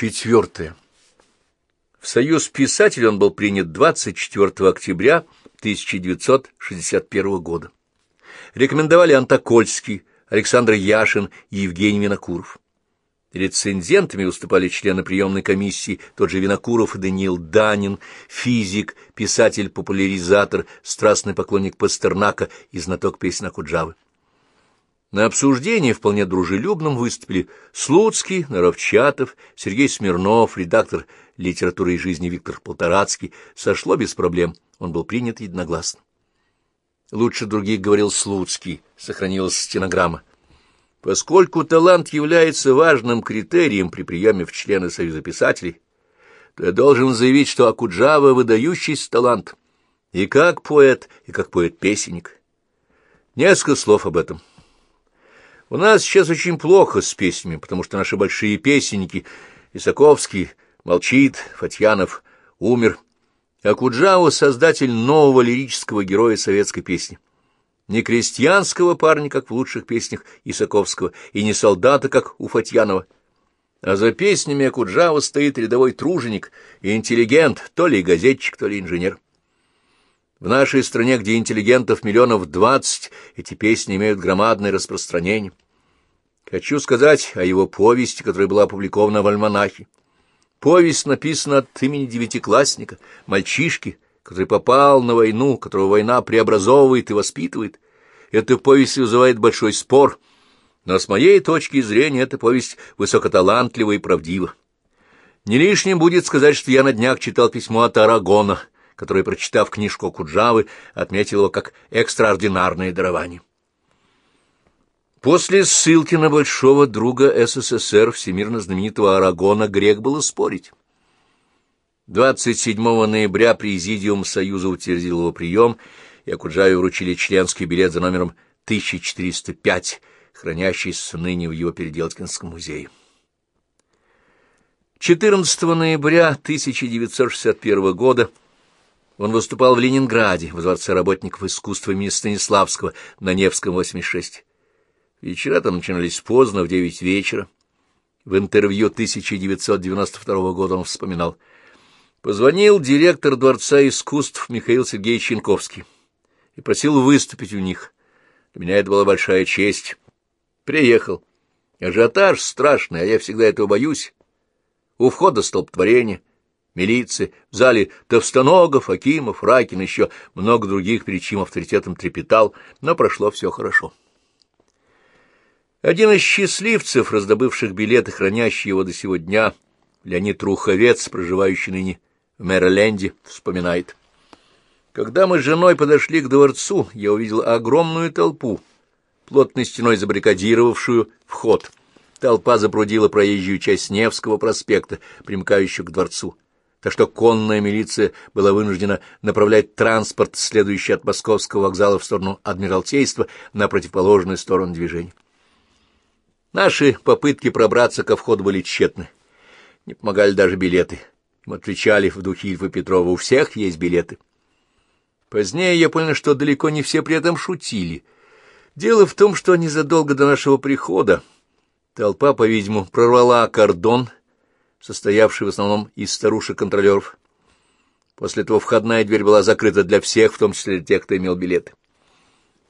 Четвертое. В Союз писателей он был принят 24 октября 1961 года. Рекомендовали Антокольский, Александр Яшин и Евгений Винокуров. Рецензентами выступали члены приемной комиссии, тот же Винокуров и Даниил Данин, физик, писатель-популяризатор, страстный поклонник Пастернака и знаток песен Акуджавы. На обсуждении вполне дружелюбном выступили Слуцкий, Наровчатов, Сергей Смирнов, редактор литературы и жизни Виктор Полторацкий. Сошло без проблем, он был принят единогласно. Лучше других говорил Слуцкий, сохранилась стенограмма. Поскольку талант является важным критерием при приеме в члены Союза писателей, то я должен заявить, что Акуджава — выдающийся талант, и как поэт, и как поэт-песенник. Несколько слов об этом. У нас сейчас очень плохо с песнями, потому что наши большие песенники Исаковский молчит, Фатьянов умер, а Куджава — создатель нового лирического героя советской песни не крестьянского парня, как в лучших песнях Исаковского, и не солдата, как у Фатьянова. А за песнями Акуджава стоит рядовой труженик и интеллигент, то ли газетчик, то ли инженер. В нашей стране, где интеллигентов миллионов двадцать, эти песни имеют громадное распространение. Хочу сказать о его повести, которая была опубликована в «Альманахе». Повесть написана от имени девятиклассника, мальчишки, который попал на войну, которого война преобразовывает и воспитывает. Эта повесть вызывает большой спор, но с моей точки зрения эта повесть высокоталантлива и правдива. Не лишним будет сказать, что я на днях читал письмо от Арагона, который, прочитав книжку Куджавы, отметил его как экстраординарное дарование. После ссылки на большого друга СССР, всемирно знаменитого Арагона, грех было спорить. 27 ноября Президиум Союза утвердил его прием, и Акуджаве вручили членский билет за номером 1405, хранящийся ныне в его Переделкинском музее. 14 ноября 1961 года он выступал в Ленинграде, в Дворце работников искусства имени Станиславского на Невском, 86. Вечера там начинались поздно, в 9 вечера. В интервью 1992 года он вспоминал — Позвонил директор Дворца искусств Михаил Сергеевич Янковский и просил выступить у них. Для меня это была большая честь. Приехал. Ажиотаж страшный, а я всегда этого боюсь. У входа столпотворение, милиция, в зале Товстоногов, Акимов, Ракин, еще много других, перед чьим авторитетом трепетал, но прошло все хорошо. Один из счастливцев, раздобывших билеты, хранящий его до сего дня, Леонид Руховец, проживающий ныне в Мэриленде, вспоминает. Когда мы с женой подошли к дворцу, я увидел огромную толпу, плотной стеной забаррикадировавшую вход. Толпа запрудила проезжую часть Невского проспекта, примыкающую к дворцу, так что конная милиция была вынуждена направлять транспорт, следующий от Московского вокзала в сторону Адмиралтейства, на противоположную сторону движения. Наши попытки пробраться ко входу были тщетны. Не помогали даже билеты. Мы отвечали в духе Ильфа Петрова, у всех есть билеты. Позднее я понял, что далеко не все при этом шутили. Дело в том, что незадолго до нашего прихода толпа, по-видимому, прорвала кордон, состоявший в основном из старушек-контролеров. После этого входная дверь была закрыта для всех, в том числе для тех, кто имел билеты.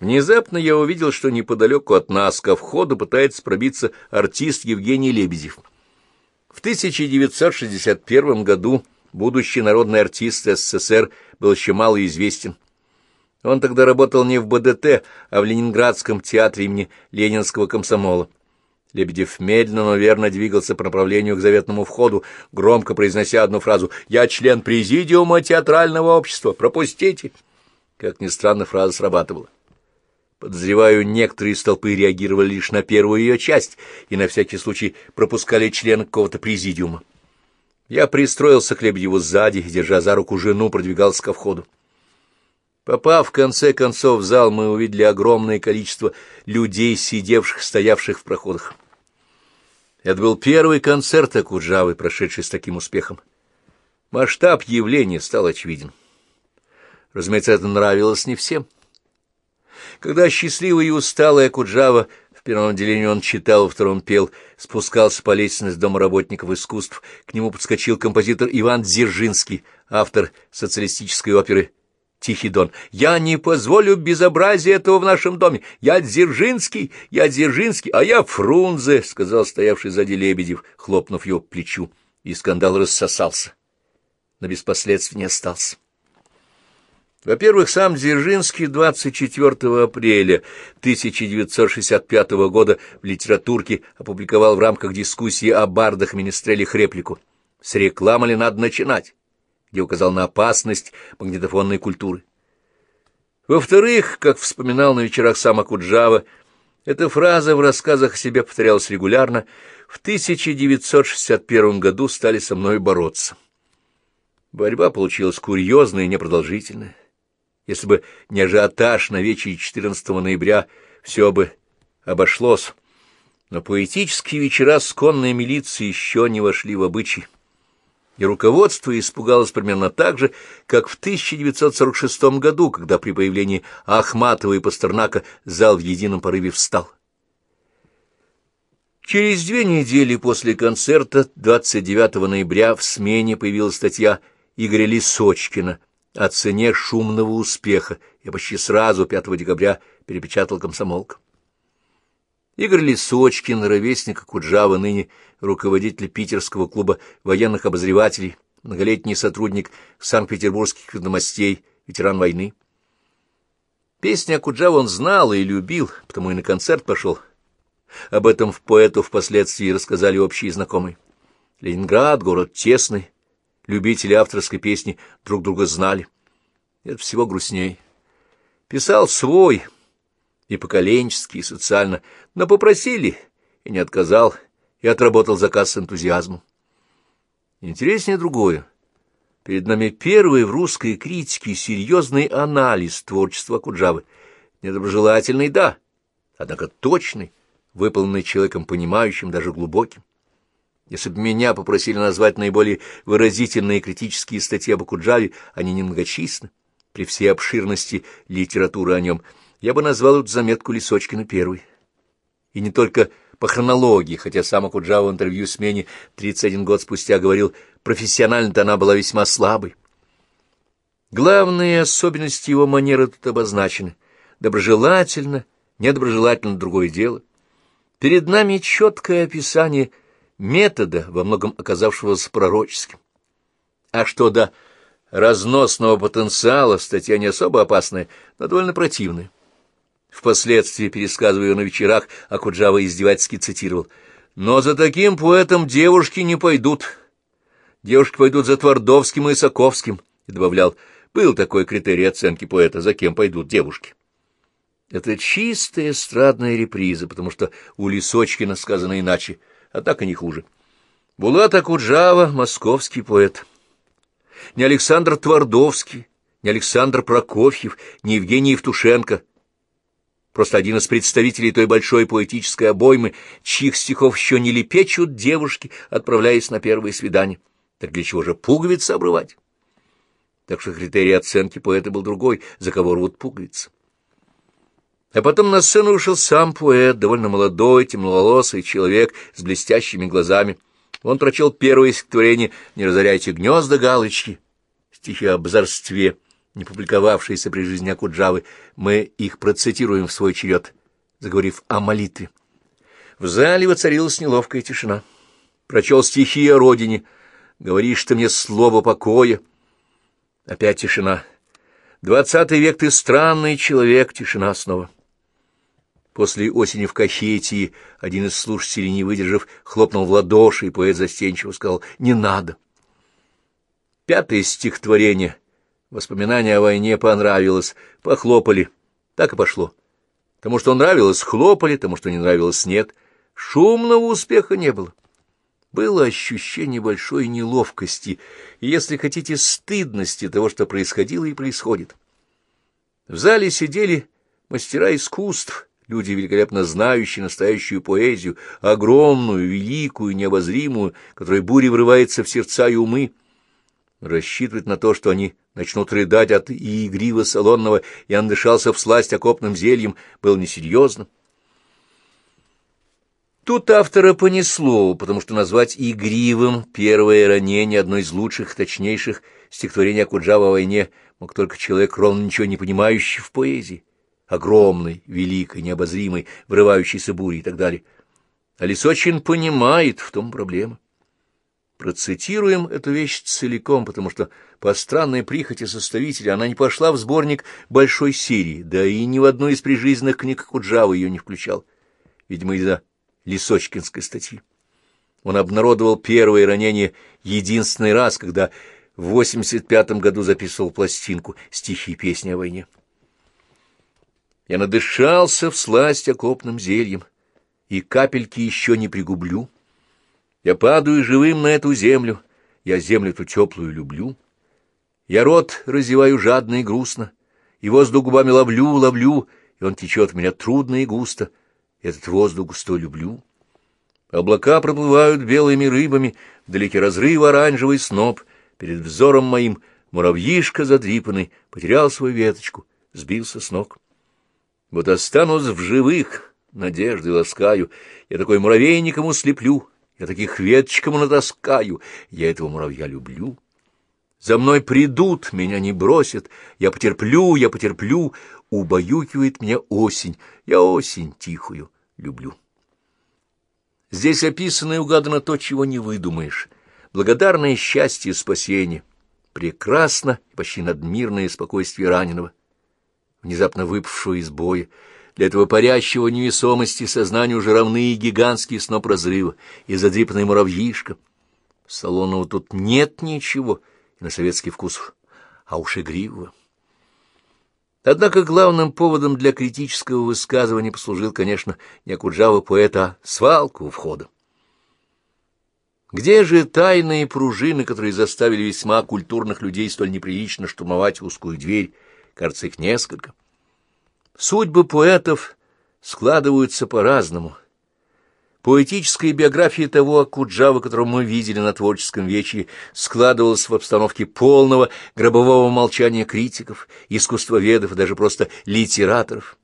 Внезапно я увидел, что неподалеку от нас ко входу пытается пробиться артист Евгений Лебедев — в 1961 году будущий народный артист СССР был еще мало известен. Он тогда работал не в БДТ, а в Ленинградском театре имени Ленинского комсомола. Лебедев медленно, но верно двигался по направлению к заветному входу, громко произнося одну фразу «Я член президиума театрального общества, пропустите!» Как ни странно, фраза срабатывала. Подозреваю, некоторые из толпы реагировали лишь на первую ее часть и на всякий случай пропускали члена какого-то президиума. Я пристроился к Лебедеву сзади, держа за руку жену, продвигался ко входу. Попав в конце концов в зал, мы увидели огромное количество людей, сидевших, стоявших в проходах. Это был первый концерт Акуджавы, прошедший с таким успехом. Масштаб явления стал очевиден. Разумеется, это нравилось не всем. Когда счастливый и усталый Акуджава в первом отделении он читал, во втором пел, спускался по лестнице Дома работников искусств. К нему подскочил композитор Иван Дзержинский, автор социалистической оперы «Тихий дон». «Я не позволю безобразия этого в нашем доме. Я Дзержинский, я Дзержинский, а я Фрунзе», — сказал стоявший сзади Лебедев, хлопнув его плечу. И скандал рассосался, но без последствий не остался. Во-первых, сам Дзержинский 24 апреля 1965 года в литературке опубликовал в рамках дискуссии о бардах Министрелях реплику «С рекламы ли надо начинать?», где указал на опасность магнитофонной культуры. Во-вторых, как вспоминал на вечерах сам Акуджава, эта фраза в рассказах о себе повторялась регулярно, в 1961 году стали со мной бороться. Борьба получилась курьезная и непродолжительная. Если бы не ажиотаж на вечере 14 ноября, все бы обошлось. Но поэтические вечера с конной милицией еще не вошли в обычай. И руководство испугалось примерно так же, как в 1946 году, когда при появлении Ахматова и Пастернака зал в едином порыве встал. Через две недели после концерта, 29 ноября, в смене появилась статья Игоря Лисочкина о цене шумного успеха. Я почти сразу, 5 декабря, перепечатал комсомолк. Игорь Лисочкин, ровесник Куджава, ныне руководитель Питерского клуба военных обозревателей, многолетний сотрудник Санкт-Петербургских ведомостей, ветеран войны. Песни о Куджава он знал и любил, потому и на концерт пошел. Об этом в поэту впоследствии рассказали общие знакомые. Ленинград — город тесный, любители авторской песни друг друга знали. Это всего грустней. Писал свой, и поколенчески, и социально, но попросили, и не отказал, и отработал заказ с энтузиазмом. Интереснее другое. Перед нами первый в русской критике серьезный анализ творчества Куджавы. Недоброжелательный, да, однако точный, выполненный человеком понимающим, даже глубоким. Если бы меня попросили назвать наиболее выразительные критические статьи об Акуджаве, они немногочисленны, при всей обширности литературы о нем, я бы назвал эту заметку Лисочкина первой. И не только по хронологии, хотя сам Акуджава в интервью смене 31 год спустя говорил, профессионально-то она была весьма слабой. Главные особенности его манеры тут обозначены. Доброжелательно, недоброжелательно другое дело. Перед нами четкое описание – метода, во многом оказавшегося пророческим. А что до разносного потенциала, статья не особо опасная, но довольно противная. Впоследствии, пересказывая ее на вечерах, Акуджава издевательски цитировал. «Но за таким поэтом девушки не пойдут. Девушки пойдут за Твардовским и Исаковским», добавлял, «был такой критерий оценки поэта, за кем пойдут девушки». Это чистая эстрадная реприза, потому что у Лисочкина сказано иначе — а так и не хуже. Булат Акуджава — московский поэт. Не Александр Твардовский, не Александр Прокофьев, не Евгений Евтушенко. Просто один из представителей той большой поэтической обоймы, чьих стихов еще не лепечут девушки, отправляясь на первое свидание. Так для чего же пуговицы обрывать? Так что критерий оценки поэта был другой, за кого рвут пуговицы. А потом на сцену вышел сам поэт, довольно молодой, темноволосый человек с блестящими глазами. Он прочел первое стихотворение «Не разоряйте гнезда галочки», стихи об озорстве, не публиковавшиеся при жизни Акуджавы. Мы их процитируем в свой черед, заговорив о молитве. В зале воцарилась неловкая тишина. Прочел стихи о родине. «Говоришь ты мне слово покоя». Опять тишина. «Двадцатый век ты странный человек», тишина снова. После осени в Кахетии один из слушателей, не выдержав, хлопнул в ладоши, и поэт застенчиво сказал «Не надо». Пятое стихотворение. Воспоминание о войне понравилось. Похлопали. Так и пошло. Тому, что нравилось, хлопали, тому, что не нравилось, нет. Шумного успеха не было. Было ощущение большой неловкости и, если хотите, стыдности того, что происходило и происходит. В зале сидели мастера искусств, люди, великолепно знающие настоящую поэзию, огромную, великую, необозримую, которая бурей врывается в сердца и умы, рассчитывать на то, что они начнут рыдать от и игрива салонного, и он дышался всласть окопным зельем, было несерьезно. Тут автора понесло, потому что назвать игривым первое ранение одно из лучших, точнейших стихотворений Акуджава о войне мог только человек, ровно ничего не понимающий в поэзии, огромной, великой, необозримой, врывающейся бури и так далее. А Лисочин понимает, в том проблема. Процитируем эту вещь целиком, потому что по странной прихоти составителя она не пошла в сборник большой серии, да и ни в одну из прижизненных книг Куджавы ее не включал. Видимо, из-за Лисочкинской статьи. Он обнародовал первое ранение единственный раз, когда в 85-м году записывал пластинку «Стихи и песни о войне». Я надышался в сласть окопным зельем, и капельки еще не пригублю. Я падаю живым на эту землю, я землю ту теплую люблю. Я рот разеваю жадно и грустно, и воздух губами ловлю, ловлю, и он течет в меня трудно и густо — этот воздух густой люблю. Облака проплывают белыми рыбами, вдалеке разрыв оранжевый сноп. Перед взором моим муравьишка задрипанный потерял свою веточку, сбился с ног. Вот останусь в живых, надежды ласкаю, я такой муравейник ему слеплю, я таких веточек натаскаю, я этого муравья люблю. За мной придут, меня не бросят, я потерплю, я потерплю, убаюкивает меня осень, я осень тихую люблю. Здесь описано и угадано то, чего не выдумаешь. Благодарное счастье и спасение, прекрасно и почти надмирное спокойствие раненого, внезапно выпавшего из боя. Для этого парящего невесомости сознанию уже равны и гигантский сноп разрыва, и задрипанный муравьишка. Салонова тут нет ничего, на советский вкус, а уж игривого. Однако главным поводом для критического высказывания послужил, конечно, не Акуджава поэта, свалку у входа. Где же тайные пружины, которые заставили весьма культурных людей столь неприлично штурмовать узкую дверь? Кажется, их несколько. Судьбы поэтов складываются по-разному — Поэтическая биография того Акуджава, которого мы видели на творческом вечере, складывалась в обстановке полного гробового молчания критиков, искусствоведов и даже просто литераторов.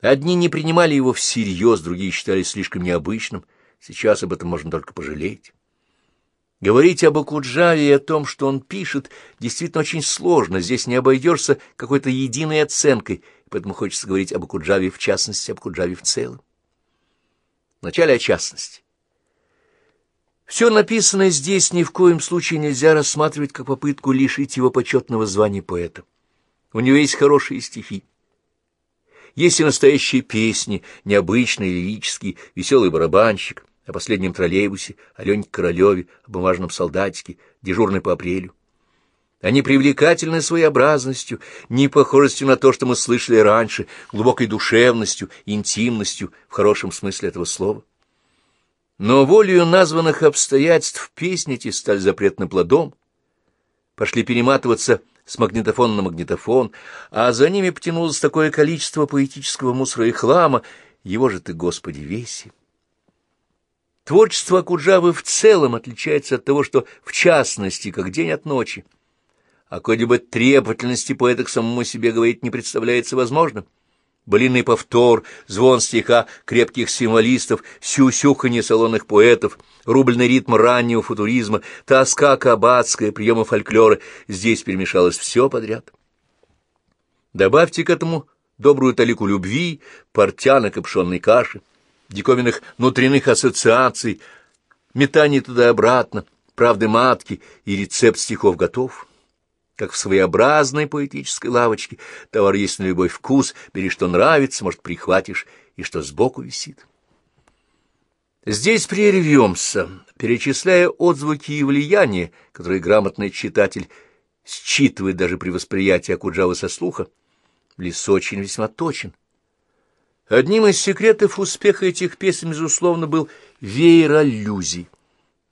Одни не принимали его всерьез, другие считали слишком необычным. Сейчас об этом можно только пожалеть. Говорить об Акуджаве и о том, что он пишет, действительно очень сложно. Здесь не обойдешься какой-то единой оценкой, поэтому хочется говорить об Акуджаве в частности, об Акуджаве в целом. Вначале о частности. Все написанное здесь ни в коем случае нельзя рассматривать как попытку лишить его почетного звания поэта. У него есть хорошие стихи. Есть и настоящие песни, необычные, лирические, веселый барабанщик, о последнем троллейбусе, о Леньке Королеве, о бумажном солдатике, дежурный по апрелю. Они привлекательны своеобразностью, непохожестью на то, что мы слышали раньше, глубокой душевностью, интимностью, в хорошем смысле этого слова. Но волею названных обстоятельств песни эти стали запретным плодом, пошли перематываться с магнитофона на магнитофон, а за ними потянулось такое количество поэтического мусора и хлама, его же ты, Господи, веси. Творчество Акуджавы в целом отличается от того, что в частности, как день от ночи, о какой-либо требовательности поэта к самому себе говорить не представляется возможным. Блинный повтор, звон стиха крепких символистов, сюсюханье салонных поэтов, рубльный ритм раннего футуризма, тоска кабацкая, приемы фольклора — здесь перемешалось все подряд. Добавьте к этому добрую талику любви, портянок и пшенной каши, диковинных внутренних ассоциаций, метаний туда-обратно, правды матки и рецепт стихов готов как в своеобразной поэтической лавочке. Товар есть на любой вкус, бери, что нравится, может, прихватишь, и что сбоку висит. Здесь прервемся, перечисляя отзвуки и влияния, которые грамотный читатель считывает даже при восприятии Акуджавы со слуха. Лис очень весьма точен. Одним из секретов успеха этих песен, безусловно, был веер аллюзий,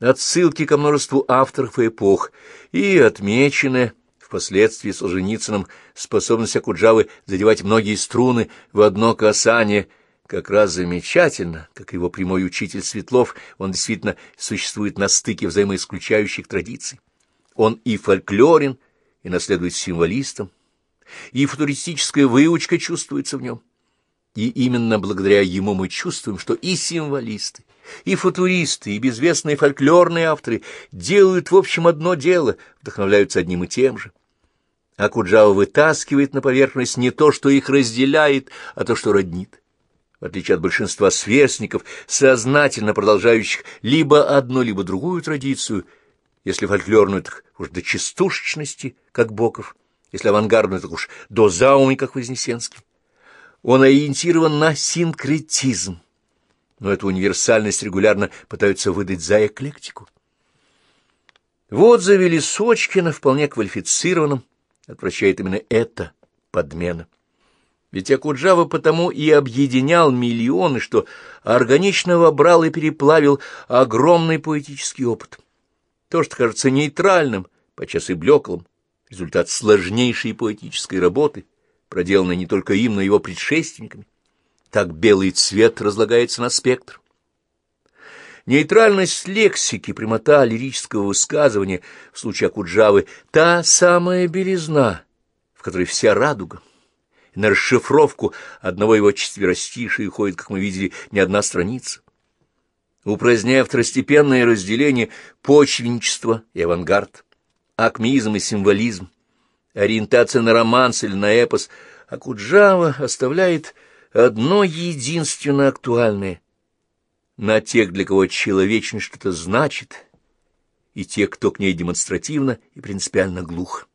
отсылки ко множеству авторов и эпох, и отмеченное Впоследствии Солженицыным способность Акуджавы задевать многие струны в одно касание как раз замечательно, как его прямой учитель Светлов, он действительно существует на стыке взаимоисключающих традиций. Он и фольклорен, и наследует символистам, и футуристическая выучка чувствуется в нем. И именно благодаря ему мы чувствуем, что и символисты, и футуристы, и безвестные фольклорные авторы делают в общем одно дело, вдохновляются одним и тем же. А Куджава вытаскивает на поверхность не то, что их разделяет, а то, что роднит. В отличие от большинства сверстников, сознательно продолжающих либо одну, либо другую традицию, если фольклорную, так уж до частушечности, как Боков, если авангардную, так уж до зауми, как Вознесенский. Он ориентирован на синкретизм, но эту универсальность регулярно пытаются выдать за эклектику. Вот завели Сочкина вполне квалифицированным, отвращает именно это подмена. Ведь Акуджава потому и объединял миллионы, что органично вобрал и переплавил огромный поэтический опыт. То, что кажется нейтральным, подчас и блеклым, результат сложнейшей поэтической работы, проделанной не только им, но и его предшественниками. Так белый цвет разлагается на спектр. Нейтральность лексики, прямота лирического высказывания в случае Акуджавы — та самая белизна, в которой вся радуга. На расшифровку одного его четверостишия уходит, как мы видели, не одна страница. Упраздняя второстепенное разделение почвенничество и авангард, акмеизм и символизм, ориентация на романс или на эпос, Акуджава оставляет одно единственно актуальное на тех, для кого человечность что-то значит, и тех, кто к ней демонстративно и принципиально глух.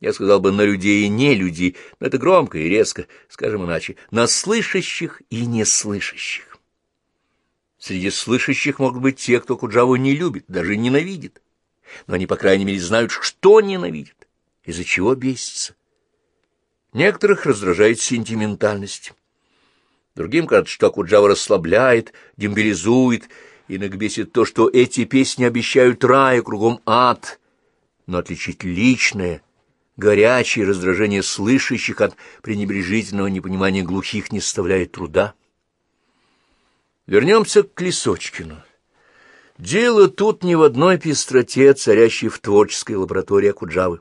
Я сказал бы на людей и не людей, но это громко и резко, скажем иначе, на слышащих и неслышащих. Среди слышащих могут быть те, кто Куджаву не любит, даже ненавидит, но они, по крайней мере, знают, что ненавидят, из-за чего бесится. Некоторых раздражает сентиментальность. Другим кажется, что Акуджава расслабляет, дембелизует, и нагбесит то, что эти песни обещают рай, кругом ад. Но отличить личное, горячее раздражение слышащих от пренебрежительного непонимания глухих не составляет труда. Вернемся к Лисочкину. Дело тут не в одной пестроте, царящей в творческой лаборатории Акуджавы.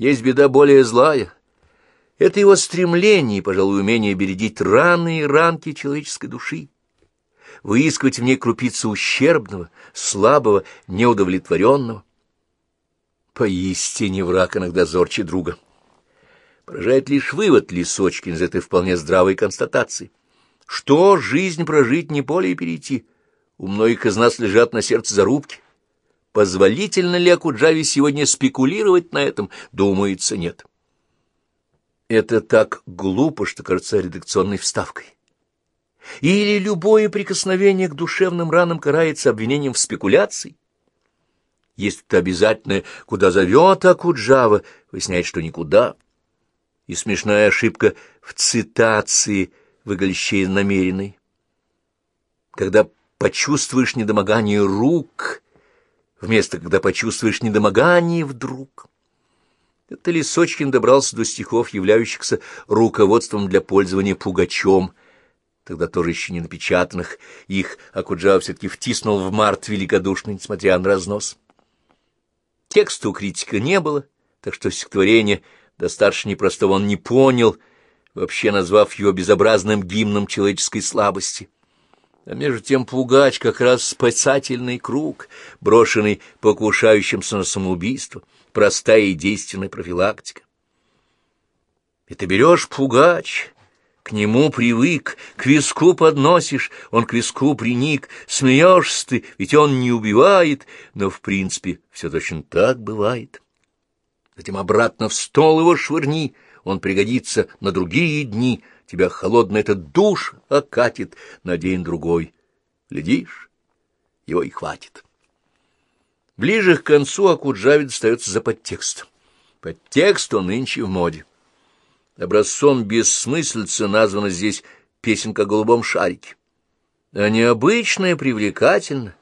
Есть беда более злая — это его стремление пожалуй, умение бередить раны и ранки человеческой души, выискивать в ней крупицы ущербного, слабого, неудовлетворенного. Поистине враг иногда зорче друга. Поражает лишь вывод Лисочкин из этой вполне здравой констатации. Что жизнь прожить не поле и перейти? У многих из нас лежат на сердце зарубки. Позволительно ли Акуджаве сегодня спекулировать на этом? Думается, нет. Это так глупо, что кажется редакционной вставкой. Или любое прикосновение к душевным ранам карается обвинением в спекуляции? Есть тут обязательное «куда зовет Акуджава», выясняет, что никуда. И смешная ошибка в цитации, выглядящей намеренной. Когда почувствуешь недомогание рук, вместо когда почувствуешь недомогание вдруг. Это Лисочкин добрался до стихов, являющихся руководством для пользования пугачом, тогда тоже еще не напечатанных, их Акуджава все-таки втиснул в март великодушно, несмотря на разнос. Текста у критика не было, так что стихотворение достаточно непростого он не понял, вообще назвав его безобразным гимном человеческой слабости. А между тем Пугач как раз спасательный круг, брошенный покушающимся на самоубийство — простая и действенная профилактика. И ты берешь пугач, к нему привык, к виску подносишь, он к виску приник, смеешься ты, ведь он не убивает, но в принципе все точно так бывает. Затем обратно в стол его швырни, он пригодится на другие дни, тебя холодный этот душ окатит на день-другой. Глядишь, его и хватит. Ближе к концу Акуджаве достается за подтекст. Подтекст он нынче в моде. Образцом бессмыслицы названа здесь песенка о голубом шарике. А необычная привлекательна,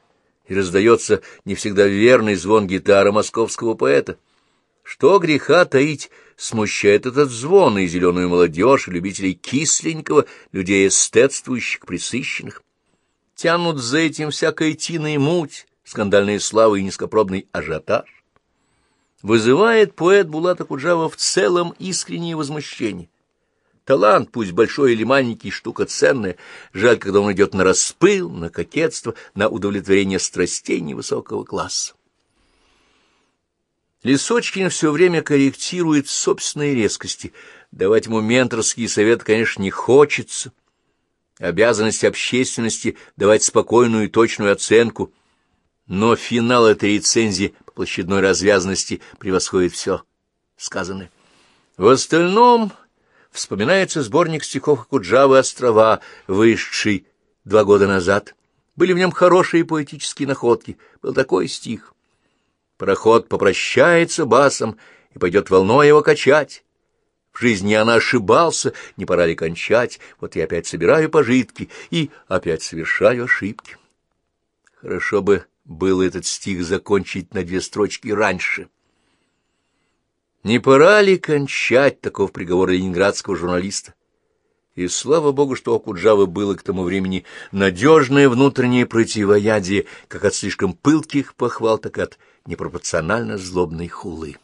и раздается не всегда верный звон гитары московского поэта. Что греха таить, смущает этот звон и зеленую молодежь, и любителей кисленького, людей эстетствующих, присыщенных. Тянут за этим всякая тина и муть, скандальная слава и низкопробный ажиотаж, вызывает поэт Булата Куджава в целом искреннее возмущение. Талант, пусть большой или маленький, штука ценная. Жаль, когда он идет на распыл, на кокетство, на удовлетворение страстей невысокого класса. Лисочкин все время корректирует собственные резкости. Давать ему менторские советы, конечно, не хочется. Обязанность общественности давать спокойную и точную оценку. Но финал этой рецензии по площадной развязанности превосходит все сказанное. В остальном вспоминается сборник стихов Куджавы «Острова», вышедший два года назад. Были в нем хорошие поэтические находки. Был такой стих — Пароход попрощается басом и пойдет волной его качать. В жизни она ошибался, не пора ли кончать, вот я опять собираю пожитки и опять совершаю ошибки. Хорошо бы было этот стих закончить на две строчки раньше. Не пора ли кончать, таков приговор ленинградского журналиста? И слава богу, что у Куджавы было к тому времени надежное внутреннее противоядие, как от слишком пылких похвал, так и от непропорционально злобной хулы.